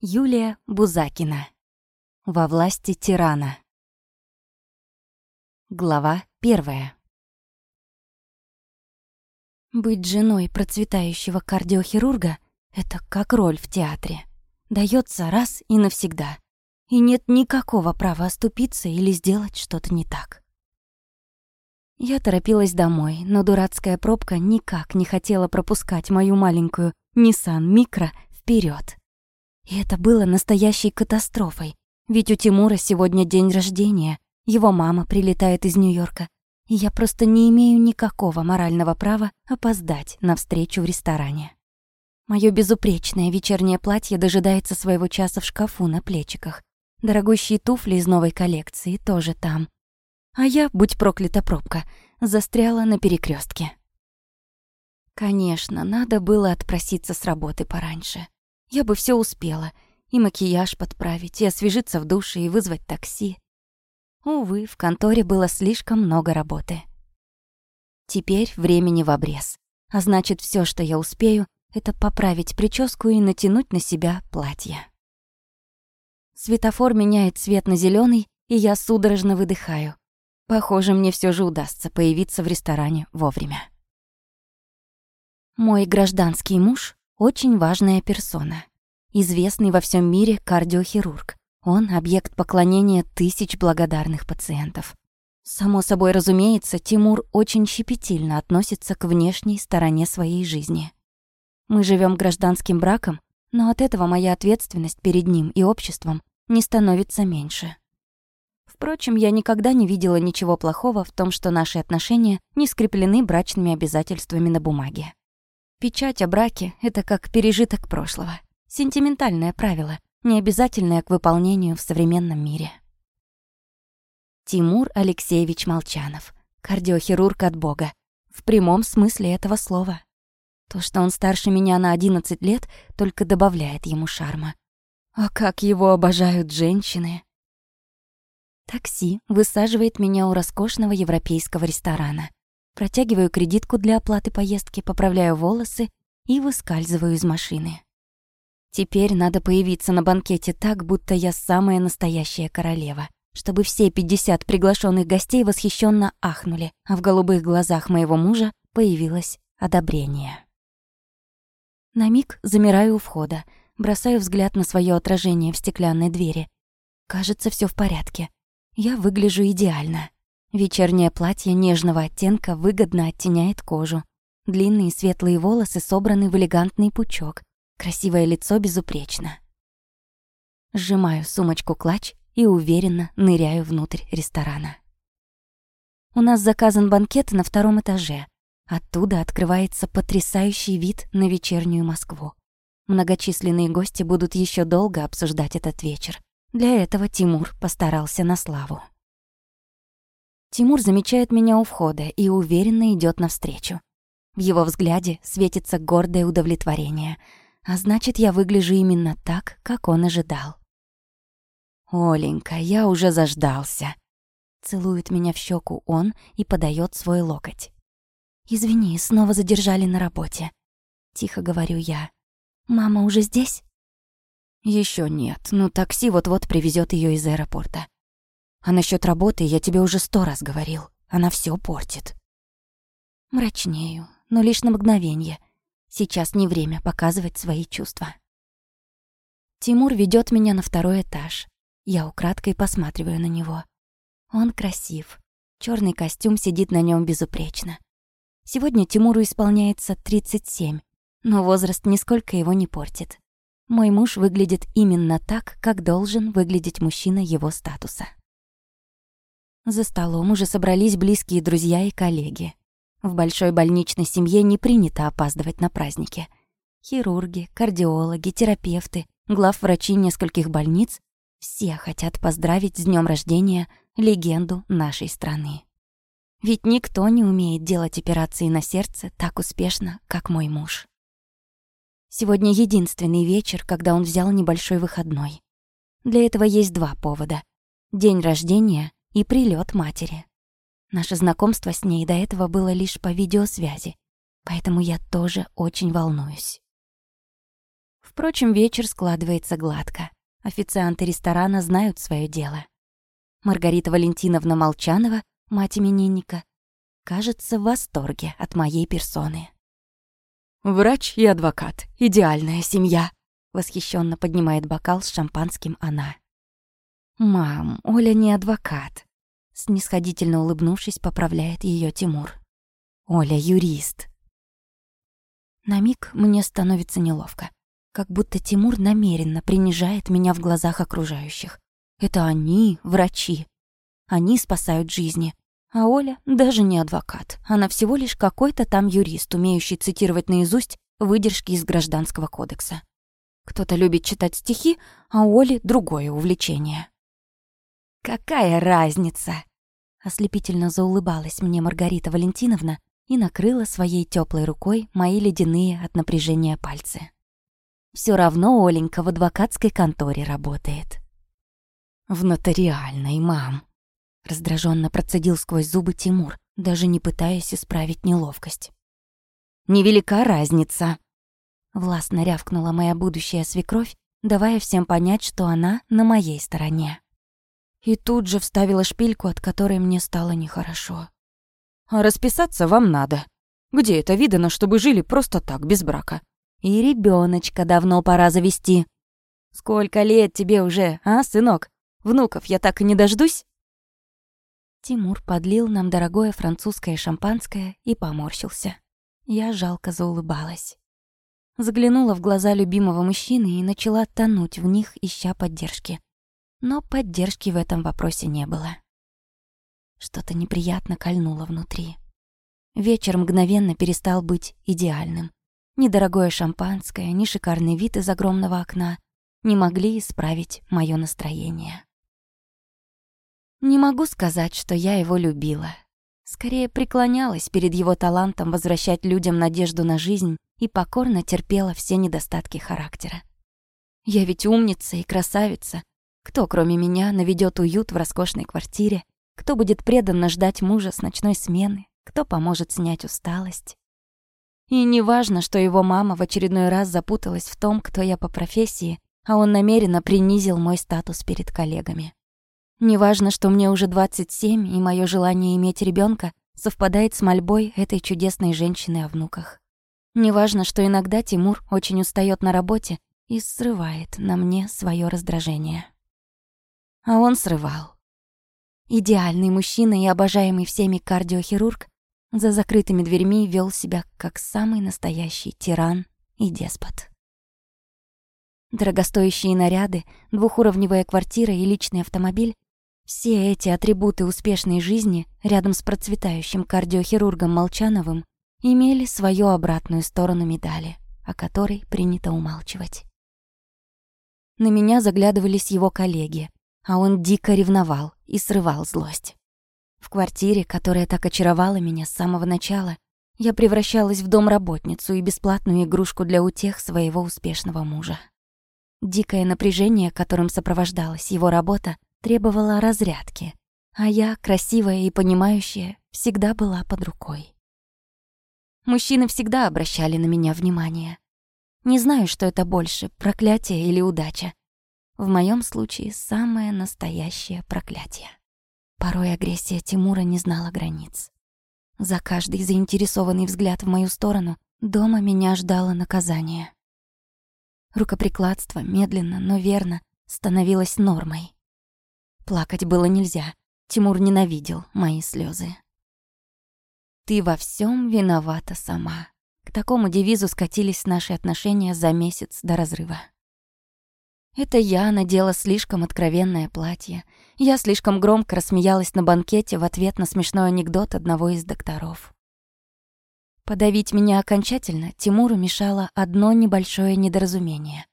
Юлия Бузакина. Во власти тирана. Глава первая. Быть женой процветающего кардиохирурга — это как роль в театре. Дается раз и навсегда. И нет никакого права оступиться или сделать что-то не так. Я торопилась домой, но дурацкая пробка никак не хотела пропускать мою маленькую Nissan Micro вперед. И это было настоящей катастрофой. Ведь у Тимура сегодня день рождения, его мама прилетает из Нью-Йорка, и я просто не имею никакого морального права опоздать на встречу в ресторане. Моё безупречное вечернее платье дожидается своего часа в шкафу на плечиках. Дорогущие туфли из новой коллекции тоже там. А я, будь проклята пробка, застряла на перекрестке. Конечно, надо было отпроситься с работы пораньше. Я бы все успела. И макияж подправить, и освежиться в душе, и вызвать такси. Увы, в конторе было слишком много работы. Теперь времени в обрез. А значит, все, что я успею, это поправить прическу и натянуть на себя платье. Светофор меняет цвет на зеленый, и я судорожно выдыхаю. Похоже, мне все же удастся появиться в ресторане вовремя. Мой гражданский муж очень важная персона. Известный во всем мире кардиохирург. Он — объект поклонения тысяч благодарных пациентов. Само собой разумеется, Тимур очень щепетильно относится к внешней стороне своей жизни. Мы живем гражданским браком, но от этого моя ответственность перед ним и обществом не становится меньше. Впрочем, я никогда не видела ничего плохого в том, что наши отношения не скреплены брачными обязательствами на бумаге. Печать о браке — это как пережиток прошлого. Сентиментальное правило, не обязательное к выполнению в современном мире. Тимур Алексеевич Молчанов. Кардиохирург от Бога. В прямом смысле этого слова. То, что он старше меня на 11 лет, только добавляет ему шарма. А как его обожают женщины. Такси высаживает меня у роскошного европейского ресторана. Протягиваю кредитку для оплаты поездки, поправляю волосы и выскальзываю из машины. Теперь надо появиться на банкете так, будто я самая настоящая королева, чтобы все 50 приглашенных гостей восхищенно ахнули, а в голубых глазах моего мужа появилось одобрение. На миг замираю у входа, бросаю взгляд на свое отражение в стеклянной двери. Кажется, все в порядке. Я выгляжу идеально. Вечернее платье нежного оттенка выгодно оттеняет кожу. Длинные светлые волосы собраны в элегантный пучок. Красивое лицо безупречно. Сжимаю сумочку-клатч и уверенно ныряю внутрь ресторана. У нас заказан банкет на втором этаже. Оттуда открывается потрясающий вид на вечернюю Москву. Многочисленные гости будут еще долго обсуждать этот вечер. Для этого Тимур постарался на славу. Тимур замечает меня у входа и уверенно идет навстречу. В его взгляде светится гордое удовлетворение, а значит, я выгляжу именно так, как он ожидал. «Оленька, я уже заждался», — целует меня в щеку он и подает свой локоть. «Извини, снова задержали на работе», — тихо говорю я. «Мама уже здесь?» Еще нет, но такси вот-вот привезет ее из аэропорта. А насчет работы я тебе уже сто раз говорил. Она все портит. Мрачнею, но лишь на мгновение. Сейчас не время показывать свои чувства. Тимур ведет меня на второй этаж. Я украдкой посматриваю на него. Он красив. Черный костюм сидит на нем безупречно. Сегодня Тимуру исполняется 37, но возраст нисколько его не портит. Мой муж выглядит именно так, как должен выглядеть мужчина его статуса. За столом уже собрались близкие друзья и коллеги. В большой больничной семье не принято опаздывать на праздники. Хирурги, кардиологи, терапевты, главврачи нескольких больниц — все хотят поздравить с днем рождения легенду нашей страны. Ведь никто не умеет делать операции на сердце так успешно, как мой муж. Сегодня единственный вечер, когда он взял небольшой выходной. Для этого есть два повода. День рождения и прилет матери. Наше знакомство с ней до этого было лишь по видеосвязи, поэтому я тоже очень волнуюсь. Впрочем, вечер складывается гладко. Официанты ресторана знают свое дело. Маргарита Валентиновна Молчанова, мать именинника, кажется в восторге от моей персоны. «Врач и адвокат. Идеальная семья», — восхищенно поднимает бокал с шампанским она. «Мам, Оля не адвокат», — снисходительно улыбнувшись, поправляет ее Тимур. «Оля юрист». На миг мне становится неловко, как будто Тимур намеренно принижает меня в глазах окружающих. Это они, врачи. Они спасают жизни, а Оля даже не адвокат. Она всего лишь какой-то там юрист, умеющий цитировать наизусть выдержки из Гражданского кодекса. Кто-то любит читать стихи, а у Оли другое увлечение. «Какая разница?» Ослепительно заулыбалась мне Маргарита Валентиновна и накрыла своей теплой рукой мои ледяные от напряжения пальцы. Все равно Оленька в адвокатской конторе работает. В нотариальной, мам. Раздраженно процедил сквозь зубы Тимур, даже не пытаясь исправить неловкость. «Невелика разница!» Властно рявкнула моя будущая свекровь, давая всем понять, что она на моей стороне. И тут же вставила шпильку, от которой мне стало нехорошо. «А расписаться вам надо. Где это видано, чтобы жили просто так, без брака? И ребеночка давно пора завести. Сколько лет тебе уже, а, сынок? Внуков я так и не дождусь?» Тимур подлил нам дорогое французское шампанское и поморщился. Я жалко заулыбалась. Заглянула в глаза любимого мужчины и начала тонуть в них, ища поддержки. Но поддержки в этом вопросе не было. Что-то неприятно кольнуло внутри. Вечер мгновенно перестал быть идеальным. Ни дорогое шампанское, ни шикарный вид из огромного окна не могли исправить моё настроение. Не могу сказать, что я его любила. Скорее преклонялась перед его талантом возвращать людям надежду на жизнь и покорно терпела все недостатки характера. Я ведь умница и красавица. Кто, кроме меня, наведет уют в роскошной квартире? Кто будет преданно ждать мужа с ночной смены? Кто поможет снять усталость? И не важно, что его мама в очередной раз запуталась в том, кто я по профессии, а он намеренно принизил мой статус перед коллегами. Неважно, что мне уже 27, и мое желание иметь ребенка совпадает с мольбой этой чудесной женщины о внуках. Неважно, что иногда Тимур очень устает на работе и срывает на мне свое раздражение. А он срывал. Идеальный мужчина и обожаемый всеми кардиохирург за закрытыми дверьми вел себя как самый настоящий тиран и деспот. Дорогостоящие наряды, двухуровневая квартира и личный автомобиль все эти атрибуты успешной жизни рядом с процветающим кардиохирургом Молчановым имели свою обратную сторону медали, о которой принято умалчивать. На меня заглядывались его коллеги, а он дико ревновал и срывал злость. В квартире, которая так очаровала меня с самого начала, я превращалась в домработницу и бесплатную игрушку для утех своего успешного мужа. Дикое напряжение, которым сопровождалась его работа, требовала разрядки, а я, красивая и понимающая, всегда была под рукой. Мужчины всегда обращали на меня внимание. Не знаю, что это больше, проклятие или удача. В моем случае самое настоящее проклятие. Порой агрессия Тимура не знала границ. За каждый заинтересованный взгляд в мою сторону дома меня ждало наказание. Рукоприкладство медленно, но верно становилось нормой. Плакать было нельзя. Тимур ненавидел мои слезы. «Ты во всем виновата сама». К такому девизу скатились наши отношения за месяц до разрыва. Это я надела слишком откровенное платье. Я слишком громко рассмеялась на банкете в ответ на смешной анекдот одного из докторов. Подавить меня окончательно Тимуру мешало одно небольшое недоразумение.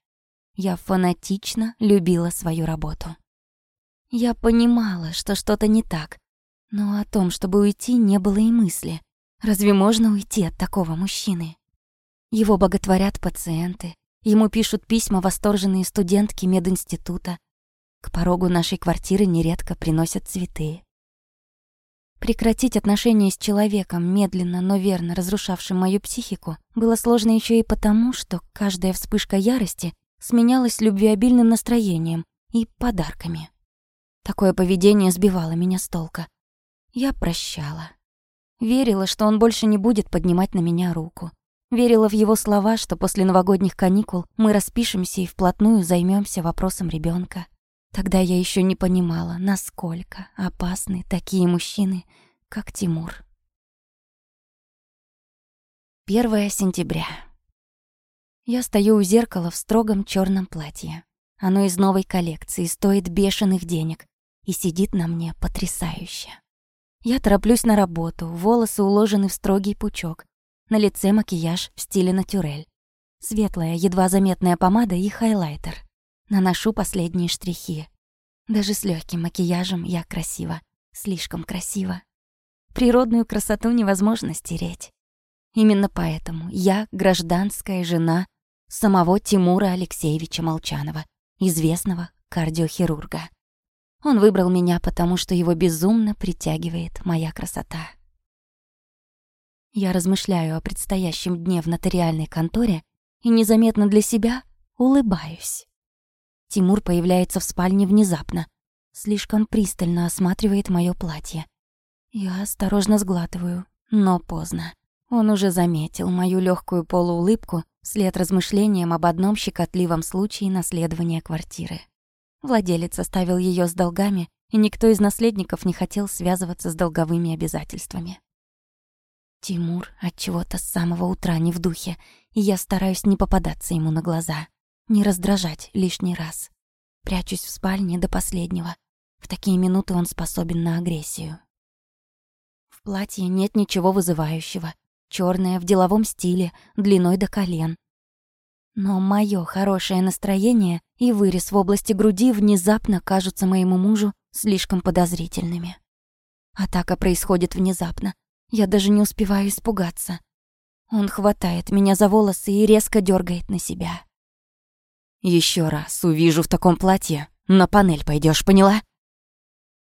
Я фанатично любила свою работу. Я понимала, что что-то не так, но о том, чтобы уйти, не было и мысли. Разве можно уйти от такого мужчины? Его боготворят пациенты, ему пишут письма восторженные студентки мединститута. К порогу нашей квартиры нередко приносят цветы. Прекратить отношения с человеком, медленно, но верно разрушавшим мою психику, было сложно еще и потому, что каждая вспышка ярости сменялась любвеобильным настроением и подарками. Такое поведение сбивало меня с толка. Я прощала. Верила, что он больше не будет поднимать на меня руку. Верила в его слова, что после новогодних каникул мы распишемся и вплотную займемся вопросом ребенка. Тогда я еще не понимала, насколько опасны такие мужчины, как Тимур. 1 сентября. Я стою у зеркала в строгом черном платье. Оно из новой коллекции, стоит бешеных денег и сидит на мне потрясающе. Я тороплюсь на работу, волосы уложены в строгий пучок, на лице макияж в стиле натюрель. Светлая, едва заметная помада и хайлайтер. Наношу последние штрихи. Даже с легким макияжем я красива. Слишком красива. Природную красоту невозможно стереть. Именно поэтому я гражданская жена самого Тимура Алексеевича Молчанова, известного кардиохирурга. Он выбрал меня, потому что его безумно притягивает моя красота. Я размышляю о предстоящем дне в нотариальной конторе и незаметно для себя улыбаюсь. Тимур появляется в спальне внезапно, слишком пристально осматривает моё платье. Я осторожно сглатываю, но поздно. Он уже заметил мою легкую полуулыбку вслед размышлениям об одном щекотливом случае наследования квартиры. Владелец оставил ее с долгами, и никто из наследников не хотел связываться с долговыми обязательствами. Тимур от чего-то с самого утра не в духе, и я стараюсь не попадаться ему на глаза. Не раздражать лишний раз. Прячусь в спальне до последнего. В такие минуты он способен на агрессию. В платье нет ничего вызывающего. Чёрное в деловом стиле, длиной до колен. Но моё хорошее настроение и вырез в области груди внезапно кажутся моему мужу слишком подозрительными. Атака происходит внезапно. Я даже не успеваю испугаться. Он хватает меня за волосы и резко дергает на себя. Еще раз увижу в таком платье, на панель пойдешь, поняла?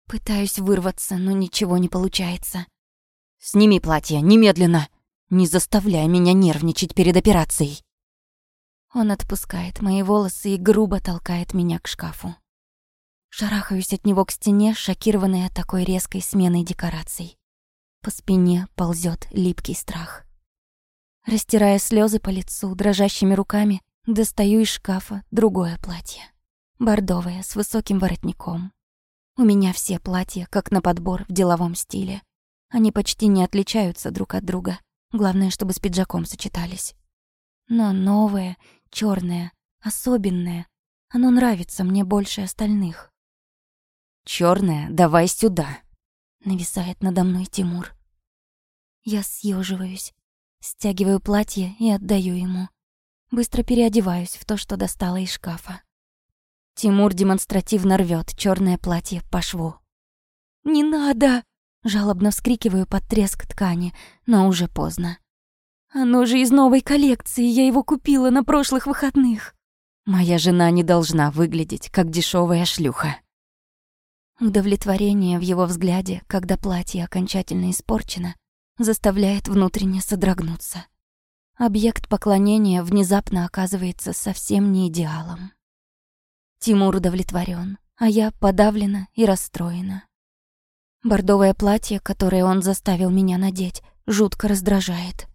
Пытаюсь вырваться, но ничего не получается. Сними платье, немедленно. Не заставляй меня нервничать перед операцией. Он отпускает мои волосы и грубо толкает меня к шкафу. Шарахаюсь от него к стене, шокированная такой резкой сменой декораций. По спине ползет липкий страх. Растирая слезы по лицу, дрожащими руками, Достаю из шкафа другое платье. Бордовое, с высоким воротником. У меня все платья, как на подбор в деловом стиле. Они почти не отличаются друг от друга. Главное, чтобы с пиджаком сочетались. Но новое, черное, особенное, оно нравится мне больше остальных. Черное, давай сюда!» Нависает надо мной Тимур. Я съеживаюсь, стягиваю платье и отдаю ему. Быстро переодеваюсь в то, что достала из шкафа. Тимур демонстративно рвет черное платье по шву. «Не надо!» — жалобно вскрикиваю под треск ткани, но уже поздно. «Оно же из новой коллекции, я его купила на прошлых выходных!» Моя жена не должна выглядеть, как дешевая шлюха. Удовлетворение в его взгляде, когда платье окончательно испорчено, заставляет внутренне содрогнуться. Объект поклонения внезапно оказывается совсем не идеалом. Тимур удовлетворен, а я подавлена и расстроена. Бордовое платье, которое он заставил меня надеть, жутко раздражает.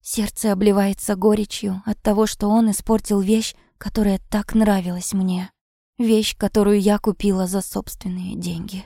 Сердце обливается горечью от того, что он испортил вещь, которая так нравилась мне. Вещь, которую я купила за собственные деньги.